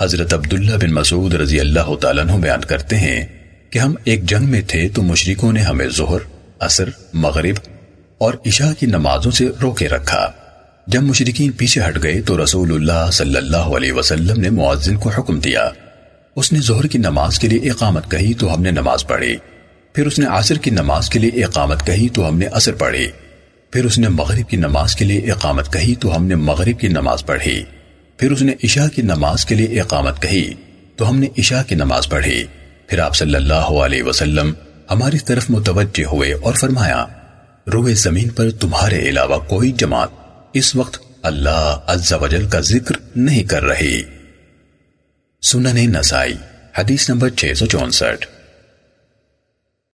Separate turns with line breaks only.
حضرت عبداللہ بن مسعود رضی اللہ تعالیٰ عنہ بیان کرتے ہیں کہ ہم ایک جنگ میں تھے تو مشرکوں نے ہمیں ظہر، عصر، مغرب اور عشاء کی نمازوں سے روکے رکھا۔ جب مشرکین پیچھے ہٹ گئے تو رسول اللہ صلی اللہ علیہ وسلم نے معذن کو حکم دیا۔ اس نے ظہر کی نماز کے لیے اقامت کہی تو ہم نے نماز پڑھی۔ پھر اس نے عصر کی نماز کے لیے اقامت کہی تو ہم نے عصر پڑھی۔ پھر اس نے مغرب کی نماز کے لیے اعامت کہی تو ہم نے مغرب کی نماز پڑھی۔ پھر اس نے عشاء کی نماز کے لیے اقامت کہی۔ تو ہم نے عشاء کی نماز پڑھی۔ پھر آپ صلی اللہ علیہ وسلم ہماری طرف متوجہ ہوئے اور فرمایا، روئے زمین پر تمہارے علاوہ کوئی جماعت اس وقت اللہ عز